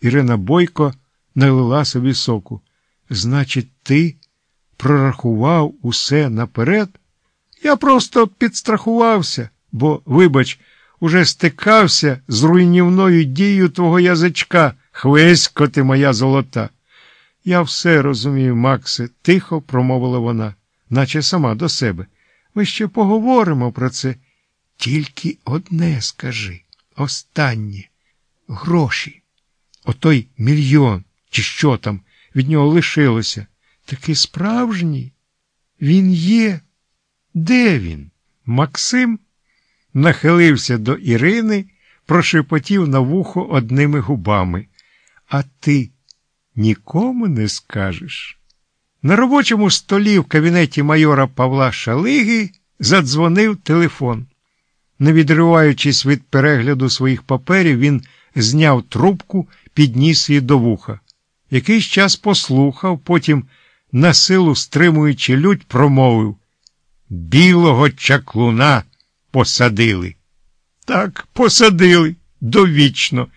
Ірина Бойко налила собі соку. Значить, ти прорахував усе наперед? Я просто підстрахувався, бо, вибач, уже стикався з руйнівною дією твого язичка, хвесько ти моя золота. Я все розумію, Максе, тихо промовила вона, наче сама до себе. Ми ще поговоримо про це. Тільки одне скажи, останнє гроші. Отой мільйон, чи що там від нього лишилося. Такий справжній. Він є. Де він? Максим нахилився до Ірини, прошепотів на вухо одними губами. А ти нікому не скажеш. На робочому столі в кабінеті майора Павла Шалиги задзвонив телефон. Не відриваючись від перегляду своїх паперів, він зняв трубку, підніс її до вуха. Якийсь час послухав, потім, на силу стримуючи лють, промовив Білого чаклуна посадили. Так, посадили довічно,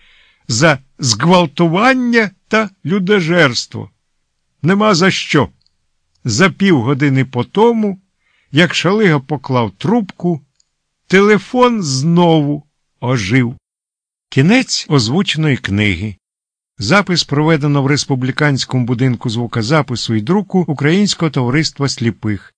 за зґвалтування та людожерство. Нема за що. За півгодини по тому, як шалига поклав трубку, телефон знову ожив. Кінець озвученої книги. Запис проведено в Республіканському будинку звукозапису і друку Українського товариства сліпих.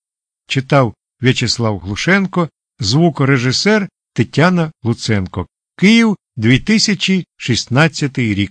Читав В'ячеслав Глушенко, звукорежисер Тетяна Луценко. Київ 2016 рік.